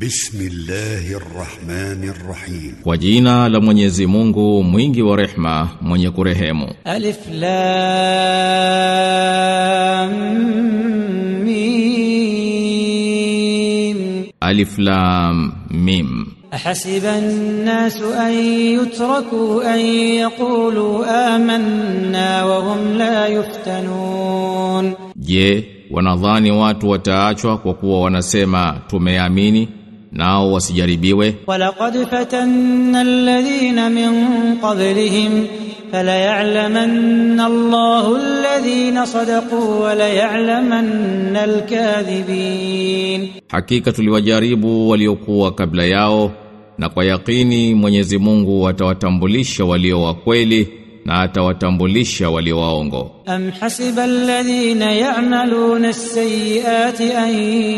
بسم الله الرحمن الرحيم Kwa jina la Mwenyezi Mungu mwingi wa rehma mwenye kurehemu ألف لام ميم Alif Lam Mim أحسب الناس أن يتركوا أن يقولوا آمنا وهم لا يفتنون Je wanadhani watu wataachwa kwa kuwa wanasema tumeamini nao wasijaribiwe. Walaqad fatanna alladhina min qablihim falayalamanna Allahu alladhina sadaqu walayalamanna alkadhibin, hakika tuliwajaribu waliokuwa kabla yao, na kwa yakini Mwenyezi Mungu atawatambulisha walio wa kweli na atawatambulisha walio waongo أم حسب الذين يعملون السيئات أن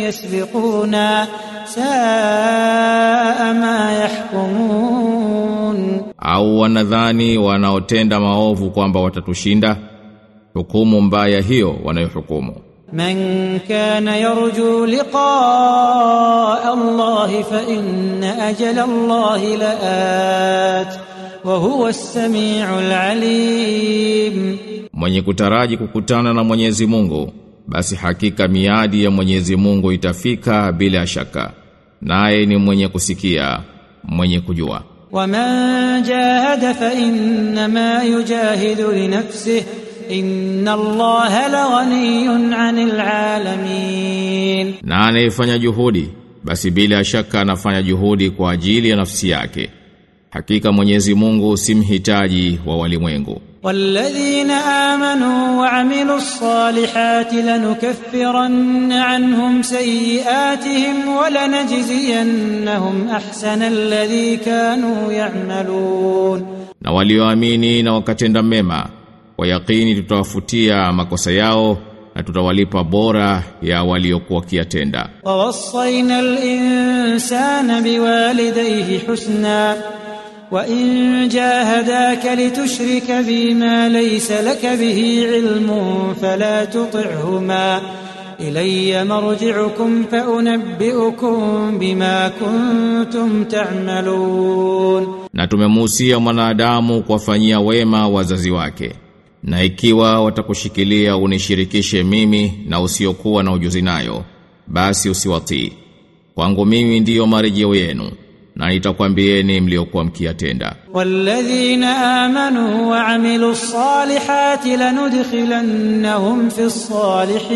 يسبقونا ساء ما يحكمون au wanadhani wanaotenda maovu kwamba watatushinda hukumu mbaya hiyo wanayohukumu من كان يرجو لقاء الله فإن أجل الله لآت wa huwa samiul alim. Mwenye kutaraji kukutana na Mwenyezi Mungu basi hakika miadi ya Mwenyezi Mungu itafika bila shaka. Naye ni mwenye kusikia mwenye kujua. Wa manjahada fa innama yujahidu li nafsihi inna allaha laghaniyun 'anil 'alamin. Na anayefanya juhudi basi bila shaka anafanya juhudi kwa ajili ya nafsi yake. Hakika Mwenyezi Mungu si mhitaji wa walimwengu. Walladhina amanu wa amilu salihati lanukaffiranna anhum sayiatihim wa lanajziyannahum ahsana alladhi kanu ya'malun, na walioamini na wakatenda mema kwa yakini tutawafutia makosa yao na tutawalipa bora ya waliokuwa kiatenda. Wa Wawasaina al-insana biwalidayhi husna وإن جاهداك لتشرك بما ليس لك به علم فلا تطعهما إلي مرجعكم فأنبئكم بما كنتم تعملون na tumemuhusia mwanadamu kuwafanyia wema wazazi wake na ikiwa watakushikilia unishirikishe mimi na usiokuwa na ujuzi nayo basi usiwatii kwangu mimi ndiyo marejeo yenu na nitakwambieni mliokuwa mkiyatenda والذين آمنوا وعملوا الصالحات لندخلنهم في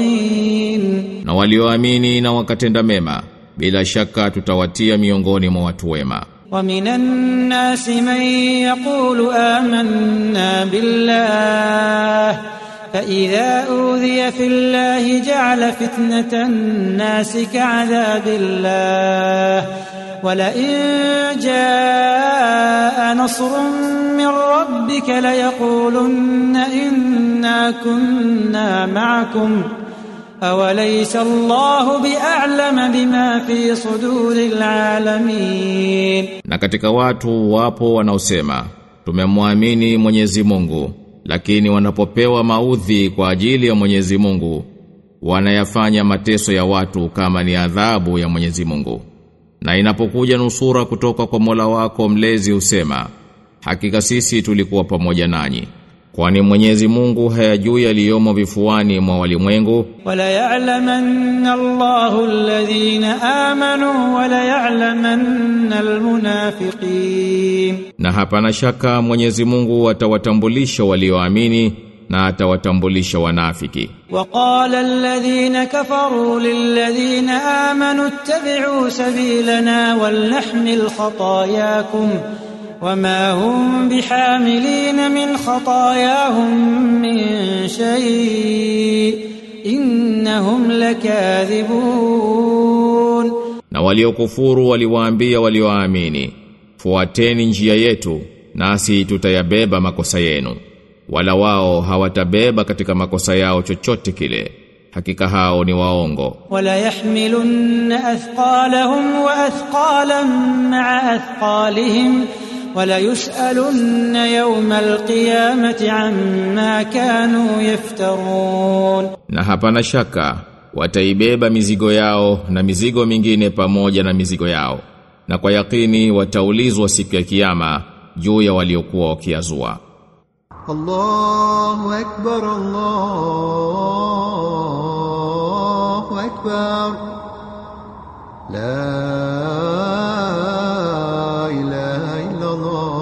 الصالحين na walioamini na wakatenda mema bila shaka tutawatia miongoni mwa watu wema ومن الناس من يقول آمنا بالله فإذا أوذي في الله جعل فتنة الناس كعذاب الله ولئن جاء نصر من ربك ليقولن إنا كنا معكم أوليس الله بأعلم بما في صدور العالمين na katika watu wapo wanaosema tumemwamini Mwenyezi Mungu lakini wanapopewa maudhi kwa ajili ya Mwenyezi Mungu wanayafanya mateso ya watu kama ni adhabu ya Mwenyezi Mungu Na inapokuja nusura kutoka kwa Mola wako mlezi usema hakika sisi tulikuwa pamoja nanyi kwani Mwenyezi Mungu hayajui aliyomo vifuani mwa walimwengu. Wala ya'lamanna Allahu alladhina amanu wala ya'lamanna almunafiqin. Na hapana shaka Mwenyezi Mungu atawatambulisha walioamini na atawatambulisha wanafiki وقال الذين كفروا للذين آمنوا اتبعوا سبيلنا ولنحمل خطاياكم وما هم بحاملين من خطاياهم من شيء إنهم لكاذبون na waliokufuru waliwaambia walioamini fuateni njia yetu nasi tutayabeba makosa yenu wala wao hawatabeba katika makosa yao chochote kile. Hakika hao ni waongo. Wala yahmilun athqalahum wa athqalan ma'a athqalihim wala yus'alun yawma alqiyamati amma kanu yaftarun. Na hapana shaka wataibeba mizigo yao na mizigo mingine pamoja na mizigo yao na kwa yakini wataulizwa siku ya kiyama juu ya waliokuwa wakiazua. الله أكبر الله أكبر لا إله إلا الله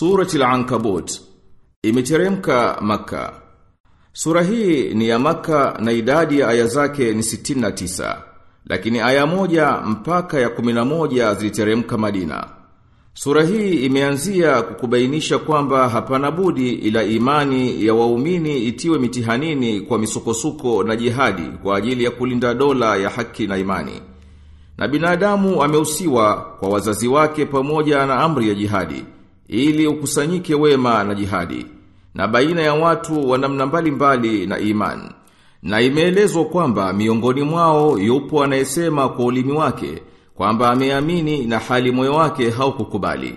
Surati al-Ankabut imeteremka Makka. Sura hii ni ya Makka na idadi ya aya zake ni 69, lakini aya moja mpaka ya 11 ziliteremka Madina. Sura hii imeanzia kukubainisha kwamba hapana budi ila imani ya waumini itiwe mitihanini kwa misukosuko na jihadi kwa ajili ya kulinda dola ya haki na imani. Na binadamu ameusiwa kwa wazazi wake pamoja na amri ya jihadi ili ukusanyike wema na jihadi na baina ya watu wa namna mbalimbali na iman. Na imeelezwa kwamba miongoni mwao yupo anayesema kwa ulimi wake kwamba ameamini na hali moyo wake haukukubali.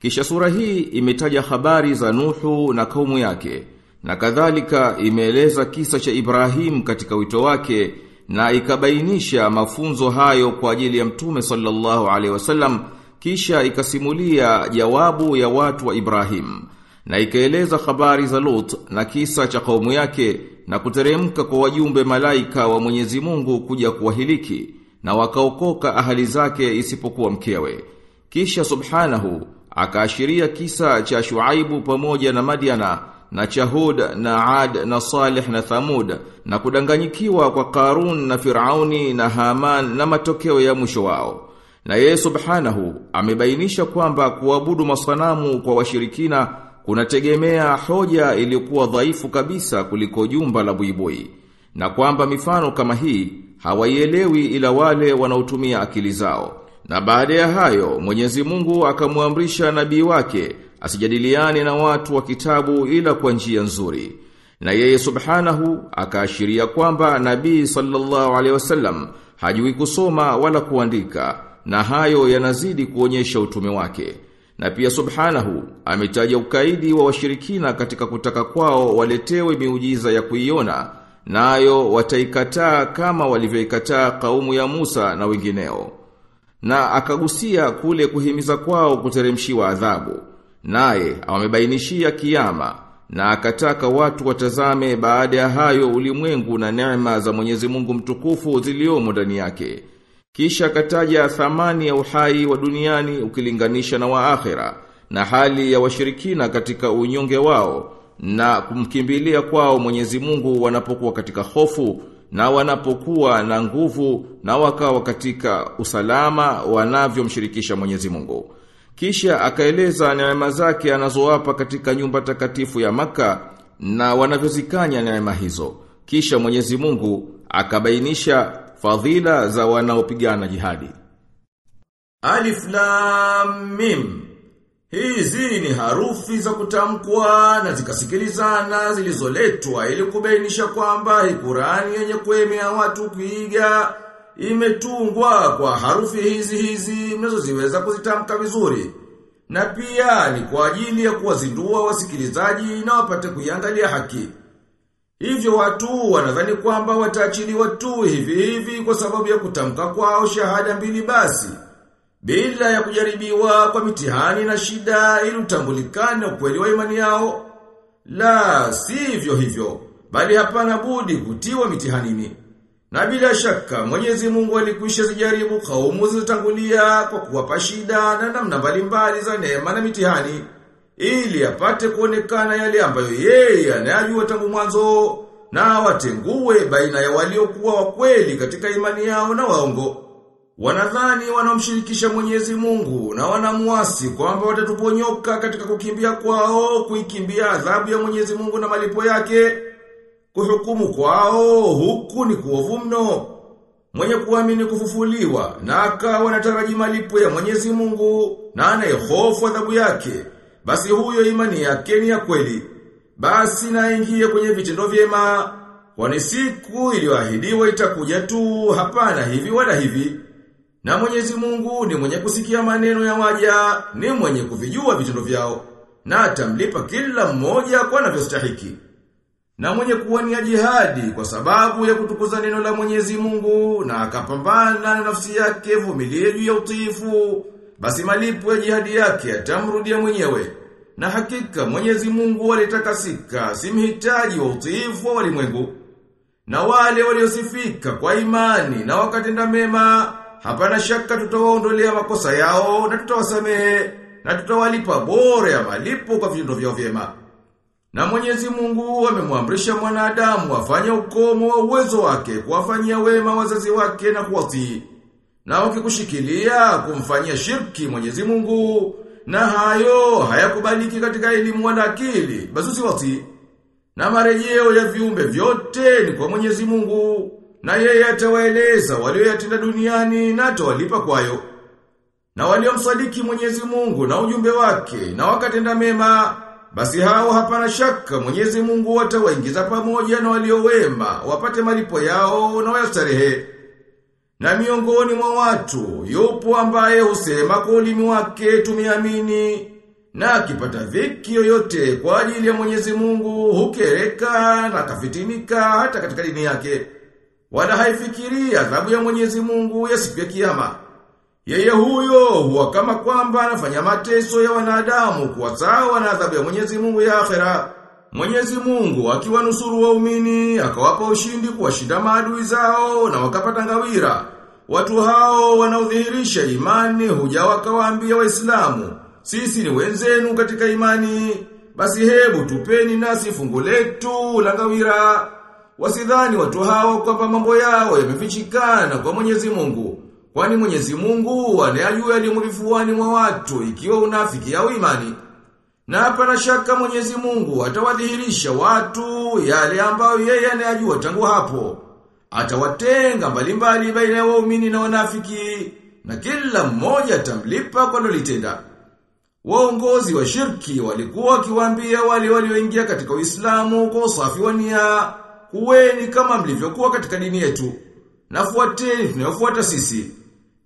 Kisha sura hii imetaja habari za Nuhu na kaumu yake na kadhalika imeeleza kisa cha Ibrahim katika wito wake na ikabainisha mafunzo hayo kwa ajili ya Mtume sallallahu alaihi wasallam kisha ikasimulia jawabu ya watu wa Ibrahim na ikaeleza habari za Lut na kisa cha kaumu yake na kuteremka kwa wajumbe malaika wa Mwenyezi Mungu kuja kuwahiliki na wakaokoka ahali zake isipokuwa mkewe. Kisha subhanahu akaashiria kisa cha Shuaibu pamoja na Madiana na cha Hud na Ad na Salih na Thamud na kudanganyikiwa kwa Karun na Firauni na Haman na matokeo ya mwisho wao. Na yeye subhanahu amebainisha kwamba kuabudu masanamu kwa washirikina kunategemea hoja iliyokuwa dhaifu kabisa kuliko jumba la buibui na kwamba mifano kama hii hawaielewi ila wale wanaotumia akili zao. Na baada ya hayo Mwenyezi Mungu akamwamrisha nabii wake asijadiliane na watu wa kitabu ila kwa njia nzuri. Na yeye subhanahu akaashiria kwamba nabii sallallahu alaihi wasallam hajui kusoma wala kuandika na hayo yanazidi kuonyesha utume wake. Na pia subhanahu ametaja ukaidi wa washirikina katika kutaka kwao waletewe miujiza ya kuiona nayo wataikataa kama walivyoikataa kaumu ya Musa na wengineo. Na akagusia kule kuhimiza kwao kuteremshiwa adhabu. Naye amebainishia kiyama na akataka watu watazame baada ya hayo ulimwengu na neema za Mwenyezi Mungu mtukufu ziliomo ndani yake. Kisha akataja thamani ya uhai wa duniani ukilinganisha na wa na hali ya washirikina katika unyonge wao na kumkimbilia kwao Mwenyezi Mungu wanapokuwa katika hofu na wanapokuwa na nguvu na wakawa katika usalama wanavyomshirikisha Mwenyezi Mungu. Kisha akaeleza neema zake anazowapa katika nyumba takatifu ya maka na wanavyozikanya neema hizo. Kisha Mwenyezi Mungu akabainisha fadhila za wanaopigana jihadi. Alif Lam Mim Hizi ni harufi za kutamkwa na zikasikilizana zilizoletwa ili kubainisha kwamba Qur'ani yenye kuemea watu kuiga imetungwa kwa harufi hizi hizi mnazoziweza kuzitamka vizuri. Na pia ni kwa ajili ya kuwazindua wasikilizaji na wapate kuiangalia haki. Hivyo watu wanadhani kwamba wataachiliwa tu hivi hivi kwa sababu ya kutamka kwao shahada mbili basi bila ya kujaribiwa kwa mitihani na shida ili utambulikane ukweli wa imani yao. La, sivyo hivyo, bali hapana budi kutiwa mitihanini. Na bila shaka Mwenyezi Mungu alikwisha zijaribu kaumu zilizotangulia kwa kuwapa shida na namna mbalimbali za neema na mitihani ili apate kuonekana yale ambayo yeye anayajua tangu mwanzo na watengue baina ya waliokuwa wakweli katika imani yao na waongo. Wanadhani wanamshirikisha Mwenyezi Mungu na wanamuasi kwamba watatuponyoka katika kukimbia kwao, kuikimbia adhabu ya Mwenyezi Mungu na malipo yake. Kuhukumu kwao huku ni kuovu mno. Mwenye kuamini kufufuliwa na akawa anataraji malipo ya Mwenyezi Mungu na anayehofu adhabu yake, basi huyo imani yake ni ya kweli. Basi naingie kwenye vitendo vyema, kwani siku iliyoahidiwa itakuja tu, hapana hivi wala hivi. Na Mwenyezi Mungu ni mwenye kusikia maneno ya waja, ni mwenye kuvijua vitendo vyao, na atamlipa kila mmoja kwa anavyostahiki. Na mwenye kuwania jihadi kwa sababu ya kutukuza neno la Mwenyezi Mungu na akapambana na nafsi yake vumilie juu ya utiifu, basi malipo ya jihadi yake atamrudia mwenyewe. Na hakika Mwenyezi Mungu alitakasika, simhitaji wa utiifu wa walimwengu. Na wale waliosifika kwa imani na wakatenda mema, hapana shaka tutawaondolea makosa yao na tutawasamehe na tutawalipa bora ya malipo kwa vitendo vyao vyema. Na Mwenyezi Mungu amemwamrisha mwanadamu afanye ukomo wa uwezo wake kuwafanyia wema wazazi wake na kuwatii. Na ukikushikilia kumfanyia shirki Mwenyezi Mungu na hayo hayakubaliki katika elimu wala akili, basi usiwatii. Na marejeo ya viumbe vyote ni kwa Mwenyezi Mungu, na yeye atawaeleza walioyatenda duniani na atawalipa kwayo. Na waliomsadiki Mwenyezi Mungu na ujumbe wake na wakatenda mema, basi hao hapana shaka Mwenyezi Mungu atawaingiza pamoja na waliowema wapate malipo yao na wayastarehe. Na miongoni mwa watu yupo ambaye husema kwa ulimi wake tumiamini na akipata dhiki yoyote kwa ajili ya Mwenyezi Mungu hukereka na kafitinika hata katika dini yake. Wala haifikiri adhabu ya Mwenyezi Mungu ya siku ya kiyama. Yeye huyo huwa kama kwamba anafanya mateso ya wanadamu kuwa sawa na adhabu ya Mwenyezi Mungu ya akhera. Mwenyezi Mungu akiwanusuru waumini akawapa ushindi kuwashinda maadui zao na wakapata ngawira. Watu hao wanaodhihirisha imani huja wakawaambia Waislamu, sisi ni wenzenu katika imani, basi hebu tupeni nasi fungu letu la ngawira. Wasidhani watu hao kwamba mambo yao yamefichikana kwa Mwenyezi Mungu. Kwani Mwenyezi Mungu anayajua yaliyomulifuani mwa watu ikiwa unafiki au imani. Na hapana shaka Mwenyezi Mungu atawadhihirisha watu yale ambayo yeye anayajua tangu hapo. Atawatenga mbalimbali baina ya waumini na wanafiki na kila mmoja atamlipa kwa lolitenda. Waongozi wa shirki walikuwa wakiwaambia wale walioingia katika Uislamu kwa usafi wa nia, kuweni kama mlivyokuwa katika dini yetu. Nafuateni tunayofuata sisi.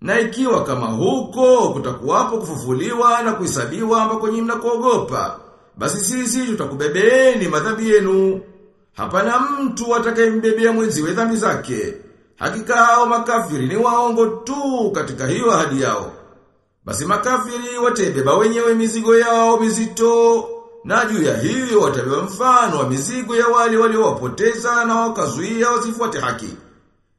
Na ikiwa kama huko kutakuwapo kufufuliwa na kuhesabiwa ambako nyinyi mnakuogopa, basi sisi tutakubebeeni madhambi yenu. Hapana mtu atakayembebea mwenziwe dhambi zake. Hakika hao makafiri ni waongo tu katika hiyo ahadi yao. Basi makafiri watebeba wenyewe mizigo yao mizito na juu ya hiyo watabeba mfano wa mizigo ya wale waliowapoteza na wakazuia wasifuate haki.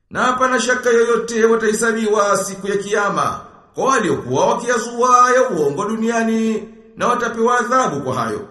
Na hapana shaka yoyote watahesabiwa siku ya kiyama kwa waliokuwa wakiazua ya uongo duniani na watapewa adhabu kwa hayo.